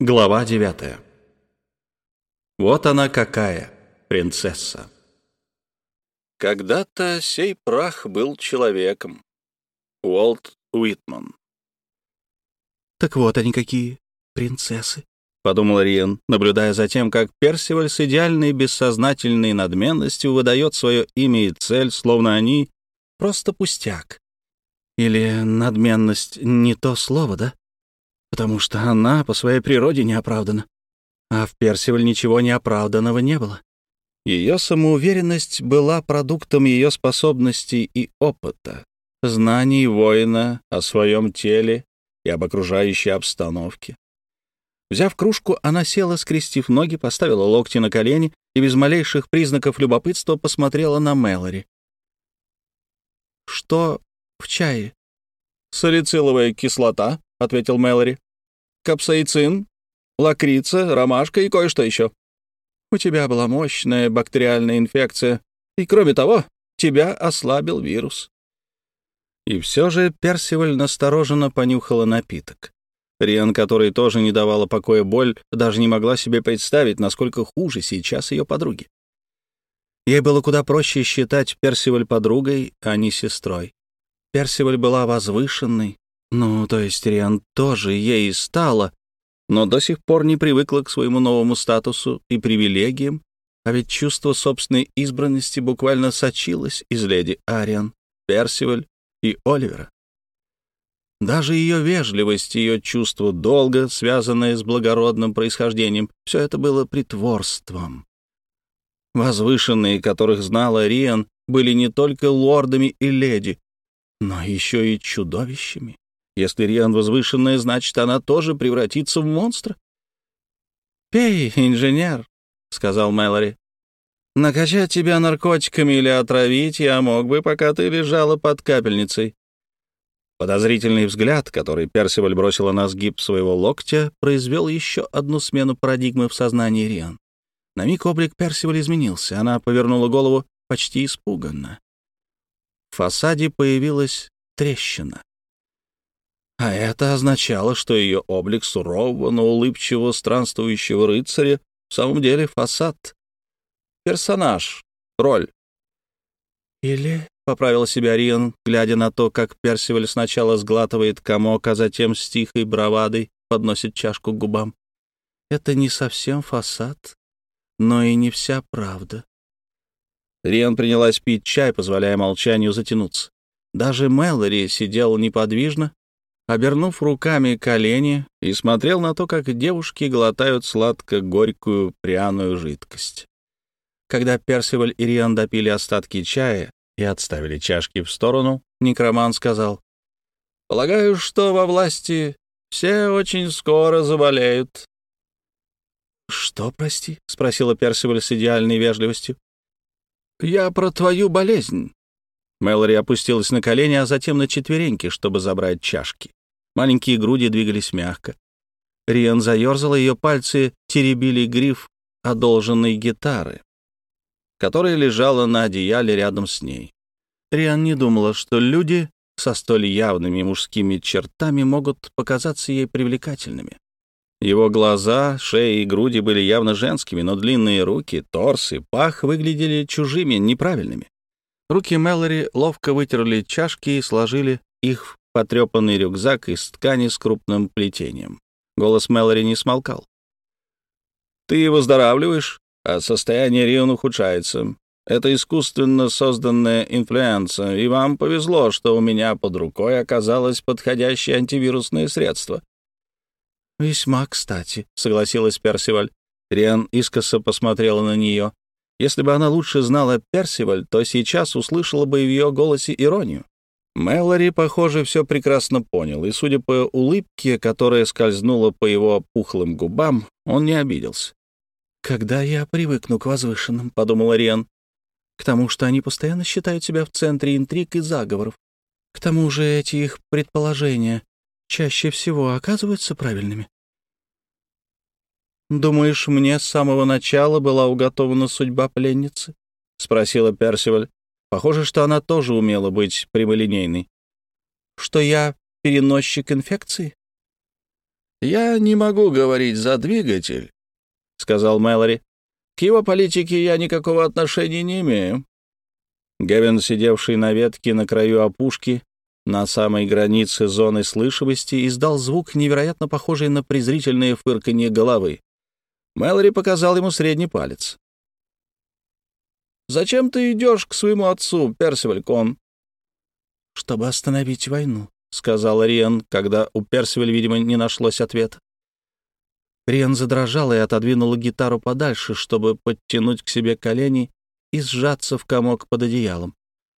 Глава девятая. Вот она какая, принцесса. Когда-то сей прах был человеком. Уолт Уитман. «Так вот они какие, принцессы», — подумал Риен, наблюдая за тем, как Персиваль с идеальной бессознательной надменностью выдает свое имя и цель, словно они просто пустяк. Или надменность — не то слово, да? Потому что она по своей природе не оправдана. А в Персиваль ничего неоправданного не было. Ее самоуверенность была продуктом ее способностей и опыта, знаний воина о своем теле и об окружающей обстановке. Взяв кружку, она села, скрестив ноги, поставила локти на колени и без малейших признаков любопытства посмотрела на Мэлори. «Что в чае?» «Салициловая кислота», — ответил Мэлори. «Капсаицин, лакрица, ромашка и кое-что еще. У тебя была мощная бактериальная инфекция, и, кроме того, тебя ослабил вирус». И все же Персиваль настороженно понюхала напиток. Риан, которой тоже не давала покоя боль, даже не могла себе представить, насколько хуже сейчас ее подруги. Ей было куда проще считать Персиваль подругой, а не сестрой. Персиваль была возвышенной, ну, то есть Риан тоже ей стала, но до сих пор не привыкла к своему новому статусу и привилегиям, а ведь чувство собственной избранности буквально сочилось из леди Ариан, Персиваль и Оливера. Даже ее вежливость, ее чувство долга, связанное с благородным происхождением, все это было притворством. Возвышенные, которых знала Риан, были не только лордами и леди, но еще и чудовищами. Если Риан возвышенная, значит, она тоже превратится в монстра. «Пей, инженер», — сказал Мэлори. «Накачать тебя наркотиками или отравить я мог бы, пока ты лежала под капельницей». Подозрительный взгляд, который Персиваль бросила на сгиб своего локтя, произвел еще одну смену парадигмы в сознании Риан. На миг облик Персиваль изменился. Она повернула голову почти испуганно. В фасаде появилась трещина. А это означало, что ее облик сурового, но улыбчивого странствующего рыцаря в самом деле фасад. Персонаж, роль. «Или», — поправил себя Риан, глядя на то, как Персиваль сначала сглатывает комок, а затем с тихой бравадой подносит чашку к губам. «Это не совсем фасад, но и не вся правда». Риан принялась пить чай, позволяя молчанию затянуться. Даже Мэлори сидел неподвижно, обернув руками колени, и смотрел на то, как девушки глотают сладко-горькую пряную жидкость. Когда Персиваль и Риан допили остатки чая и отставили чашки в сторону, некроман сказал, «Полагаю, что во власти все очень скоро заболеют». «Что, прости?» — спросила Персиваль с идеальной вежливостью. «Я про твою болезнь». Мэлори опустилась на колени, а затем на четвереньки, чтобы забрать чашки. Маленькие груди двигались мягко. Риан заерзала, ее пальцы теребили гриф одолженной гитары, которая лежала на одеяле рядом с ней. Риан не думала, что люди со столь явными мужскими чертами могут показаться ей привлекательными. Его глаза, шея и груди были явно женскими, но длинные руки, торс и пах выглядели чужими, неправильными. Руки Мэлори ловко вытерли чашки и сложили их потрепанный рюкзак из ткани с крупным плетением. Голос Мэлори не смолкал. «Ты выздоравливаешь, а состояние Рион ухудшается. Это искусственно созданная инфлюенса, и вам повезло, что у меня под рукой оказалось подходящее антивирусное средство». «Весьма кстати», — согласилась Персиваль. Риан искоса посмотрела на нее. Если бы она лучше знала Персиваль, то сейчас услышала бы в ее голосе иронию. Мэлори, похоже, все прекрасно понял, и, судя по улыбке, которая скользнула по его пухлым губам, он не обиделся. «Когда я привыкну к возвышенным», — подумал Риан, «к тому, что они постоянно считают себя в центре интриг и заговоров. К тому же эти их предположения чаще всего оказываются правильными». «Думаешь, мне с самого начала была уготована судьба пленницы?» — спросила Персиваль. Похоже, что она тоже умела быть прямолинейной. Что я переносчик инфекции? «Я не могу говорить за двигатель», — сказал Мэлори. «К его политике я никакого отношения не имею». Гевин, сидевший на ветке на краю опушки, на самой границе зоны слышимости, издал звук, невероятно похожий на презрительное фырканье головы. Мэлори показал ему средний палец. «Зачем ты идешь к своему отцу, Персиваль Кон?» «Чтобы остановить войну», — сказал Риан, когда у Персиваль, видимо, не нашлось ответа. Риан задрожала и отодвинула гитару подальше, чтобы подтянуть к себе колени и сжаться в комок под одеялом.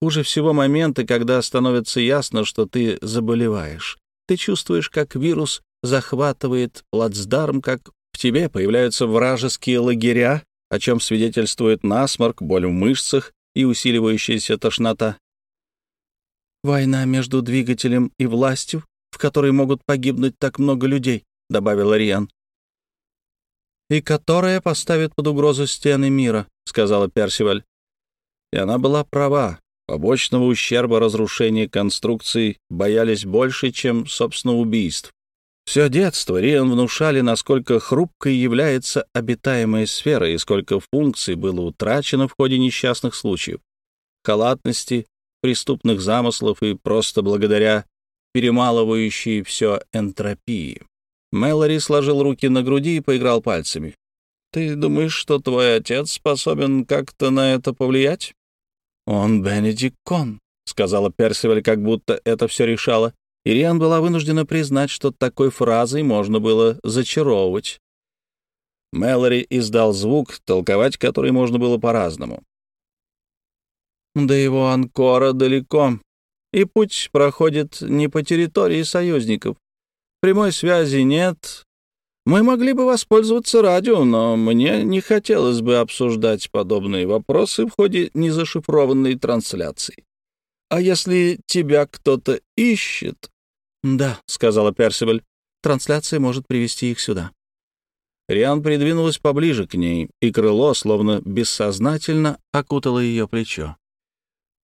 Хуже всего моменты, когда становится ясно, что ты заболеваешь. Ты чувствуешь, как вирус захватывает плацдарм, как в тебе появляются вражеские лагеря, о чем свидетельствует насморк, боль в мышцах и усиливающаяся тошнота. «Война между двигателем и властью, в которой могут погибнуть так много людей», — добавил Риан. «И которая поставит под угрозу стены мира», — сказала Персиваль. И она была права. Побочного ущерба разрушения конструкций боялись больше, чем, собственно, убийств. Все детство Риан внушали, насколько хрупкой является обитаемая сфера и сколько функций было утрачено в ходе несчастных случаев. Халатности, преступных замыслов и просто благодаря перемалывающей все энтропии. Мэлори сложил руки на груди и поиграл пальцами. «Ты думаешь, что твой отец способен как-то на это повлиять?» «Он Бенедикт Кон», — сказала Персиваль, как будто это все решало. Ириан была вынуждена признать, что такой фразой можно было зачаровывать. Мэлори издал звук, толковать который можно было по-разному. До его анкора далеко, и путь проходит не по территории союзников. Прямой связи нет. Мы могли бы воспользоваться радио, но мне не хотелось бы обсуждать подобные вопросы в ходе незашифрованной трансляции. А если тебя кто-то ищет... — Да, — сказала Персибель, — трансляция может привести их сюда. Риан придвинулась поближе к ней, и крыло, словно бессознательно, окутало ее плечо.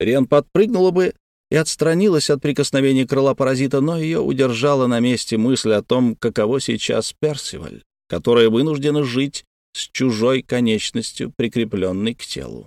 Рен подпрыгнула бы и отстранилась от прикосновения крыла паразита, но ее удержала на месте мысль о том, каково сейчас Персиваль, которая вынуждена жить с чужой конечностью, прикрепленной к телу.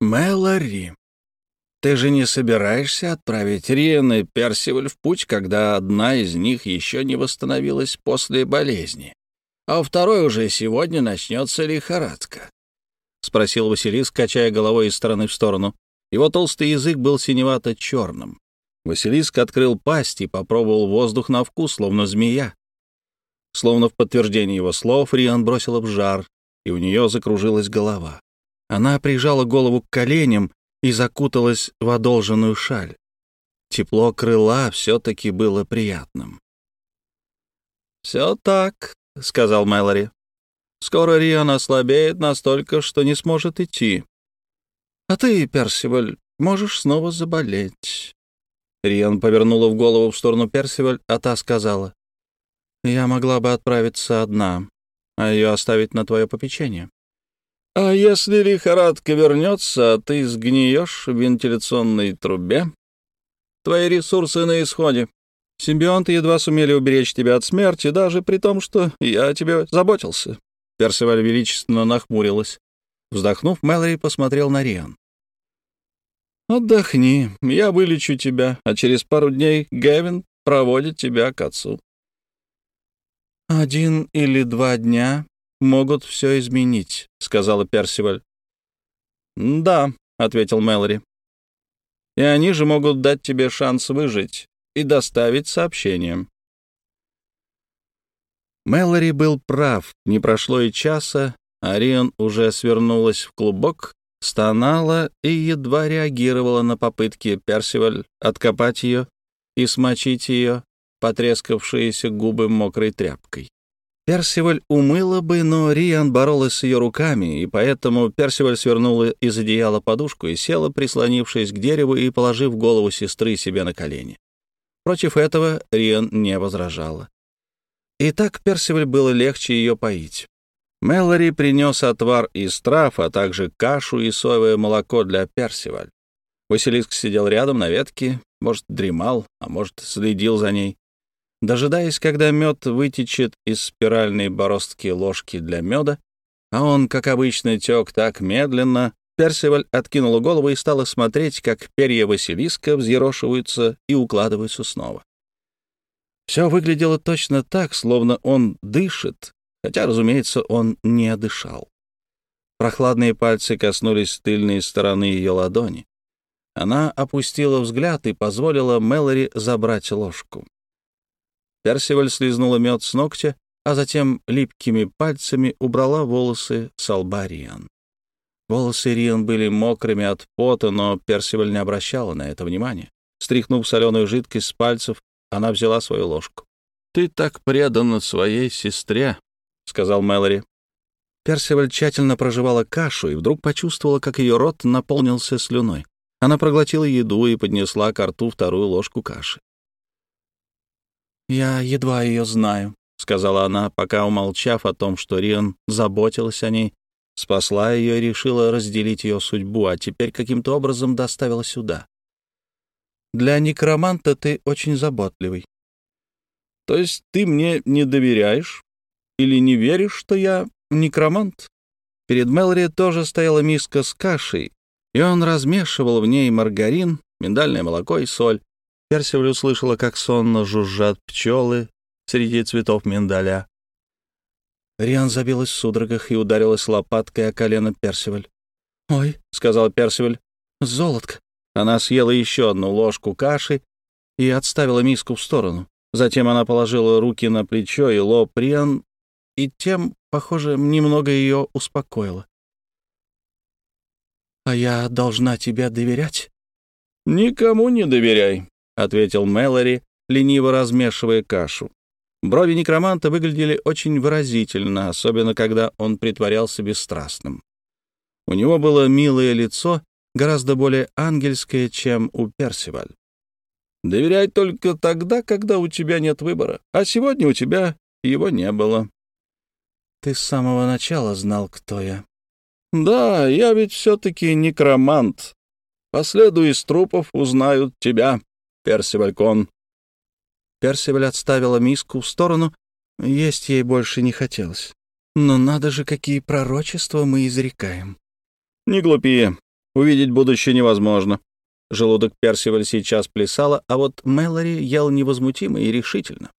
«Мэлори, ты же не собираешься отправить Риен и Персиваль в путь, когда одна из них еще не восстановилась после болезни, а второй уже сегодня начнется лихорадка?» — спросил Василис, качая головой из стороны в сторону. Его толстый язык был синевато-черным. Василиск открыл пасть и попробовал воздух на вкус, словно змея. Словно в подтверждение его слов, Риан бросила в жар, и у нее закружилась голова. Она прижала голову к коленям и закуталась в одолженную шаль. Тепло крыла все-таки было приятным. «Все так», — сказал Мэлори. «Скоро Риан ослабеет настолько, что не сможет идти. А ты, Персиваль, можешь снова заболеть. Риан повернула в голову в сторону Персиваль, а та сказала. Я могла бы отправиться одна, а ее оставить на твое попечение. А если лихорадка вернется, а ты сгниешь в вентиляционной трубе? Твои ресурсы на исходе. Симбионты едва сумели уберечь тебя от смерти, даже при том, что я о тебе заботился. Персиваль величественно нахмурилась. Вздохнув, Мэлори посмотрел на Риан. «Отдохни, я вылечу тебя, а через пару дней Гэвин проводит тебя к отцу». «Один или два дня могут все изменить», — сказала Персиваль. «Да», — ответил Мэлори. «И они же могут дать тебе шанс выжить и доставить сообщение». Мэлори был прав. Не прошло и часа, Арион уже свернулась в клубок, стонала и едва реагировала на попытки Персиваль откопать ее и смочить ее потрескавшиеся губы мокрой тряпкой. Персиваль умыла бы, но Риан боролась с ее руками, и поэтому Персиваль свернула из одеяла подушку и села, прислонившись к дереву и положив голову сестры себе на колени. Против этого Риан не возражала. И так Персиваль было легче ее поить. Мэлори принес отвар из трав, а также кашу и соевое молоко для Персиваль. Василиск сидел рядом на ветке, может, дремал, а может, следил за ней. Дожидаясь, когда мед вытечет из спиральной бороздки ложки для меда, а он, как обычно, тек так медленно, Персиваль откинула голову и стала смотреть, как перья Василиска взъерошиваются и укладываются снова. Все выглядело точно так, словно он дышит, хотя, разумеется, он не дышал. Прохладные пальцы коснулись тыльной стороны ее ладони. Она опустила взгляд и позволила Мэлори забрать ложку. Персиваль слезнула мед с ногтя, а затем липкими пальцами убрала волосы с лба Риан. Волосы Риан были мокрыми от пота, но Персиваль не обращала на это внимания. Стряхнув соленую жидкость с пальцев, она взяла свою ложку. «Ты так предана своей сестре», — сказал Мэлори. Персиваль тщательно проживала кашу и вдруг почувствовала, как ее рот наполнился слюной. Она проглотила еду и поднесла к рту вторую ложку каши. «Я едва ее знаю», — сказала она, пока, умолчав о том, что Риан заботилась о ней, спасла ее и решила разделить ее судьбу, а теперь каким-то образом доставила сюда. «Для некроманта ты очень заботливый». «То есть ты мне не доверяешь? Или не веришь, что я некромант?» Перед Мэлори тоже стояла миска с кашей, и он размешивал в ней маргарин, миндальное молоко и соль. Персиваль услышала, как сонно жужжат пчелы среди цветов миндаля. Риан забилась в судорогах и ударилась лопаткой о колено Персиваль. «Ой», — сказал Персиваль, — «золотко». Она съела еще одну ложку каши и отставила миску в сторону. Затем она положила руки на плечо и лоб Риан, и тем, похоже, немного ее успокоило. «А я должна тебе доверять?» «Никому не доверяй», ответил Мэлори, лениво размешивая кашу. Брови некроманта выглядели очень выразительно, особенно когда он притворялся бесстрастным. У него было милое лицо, гораздо более ангельское, чем у Персиваль. «Доверяй только тогда, когда у тебя нет выбора, а сегодня у тебя его не было». «Ты с самого начала знал, кто я». «Да, я ведь все-таки некромант. Последу из трупов узнают тебя». Персиваль Кон». Персиваль отставила миску в сторону. Есть ей больше не хотелось. Но надо же, какие пророчества мы изрекаем. «Не глупи. Увидеть будущее невозможно». Желудок Персиваль сейчас плясала, а вот Мэлори ел невозмутимо и решительно.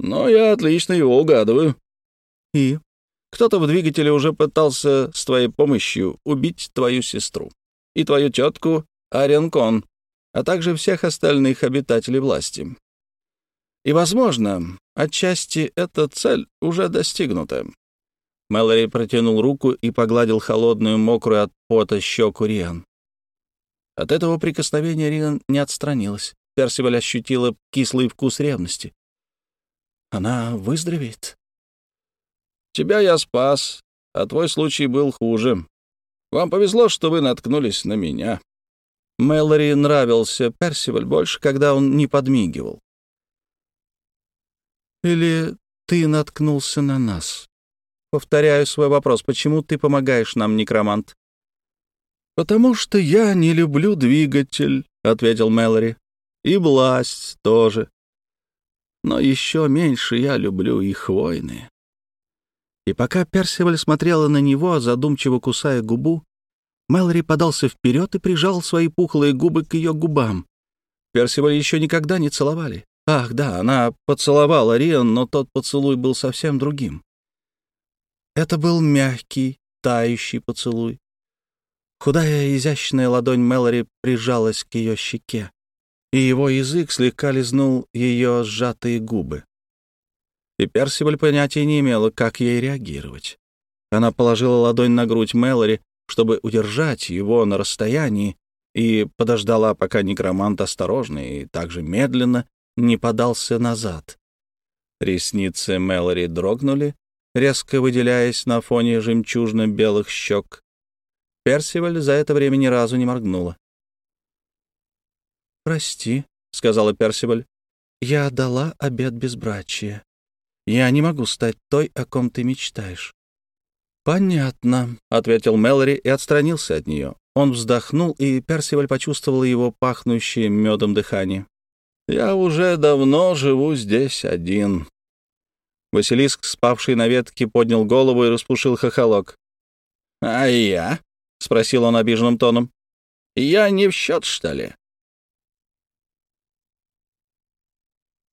«Но я отлично его угадываю». «И?» Кто-то в двигателе уже пытался с твоей помощью убить твою сестру и твою тетку Аренкон а также всех остальных обитателей власти. И, возможно, отчасти эта цель уже достигнута. Мэлори протянул руку и погладил холодную, мокрую от пота щеку Риан. От этого прикосновения Риан не отстранилась. Персиваль ощутила кислый вкус ревности. Она выздоровеет. «Тебя я спас, а твой случай был хуже. Вам повезло, что вы наткнулись на меня». Мэлори нравился Персиваль больше, когда он не подмигивал. «Или ты наткнулся на нас?» Повторяю свой вопрос. Почему ты помогаешь нам, некромант? «Потому что я не люблю двигатель», — ответил Мэлори. «И власть тоже. Но еще меньше я люблю их войны». И пока Персиваль смотрела на него, задумчиво кусая губу, Мэлори подался вперед и прижал свои пухлые губы к ее губам. Персиваль еще никогда не целовали. Ах, да, она поцеловала Риан, но тот поцелуй был совсем другим. Это был мягкий, тающий поцелуй. Худая изящная ладонь Мэлори прижалась к ее щеке, и его язык слегка лизнул ее сжатые губы. И Персиваль понятия не имела, как ей реагировать. Она положила ладонь на грудь Мэлори, чтобы удержать его на расстоянии, и подождала, пока некромант осторожно и также медленно не подался назад. Ресницы Мэлори дрогнули, резко выделяясь на фоне жемчужно-белых щек. Персиваль за это время ни разу не моргнула. «Прости», — сказала Персиваль, — «я дала обед безбрачия. Я не могу стать той, о ком ты мечтаешь. «Понятно», — ответил Мэлори и отстранился от нее. Он вздохнул, и Персиваль почувствовал его пахнущее медом дыхание. Я уже давно живу здесь один». Василиск, спавший на ветке, поднял голову и распушил хохолок. «А я?» — спросил он обиженным тоном. «Я не в счет, что ли?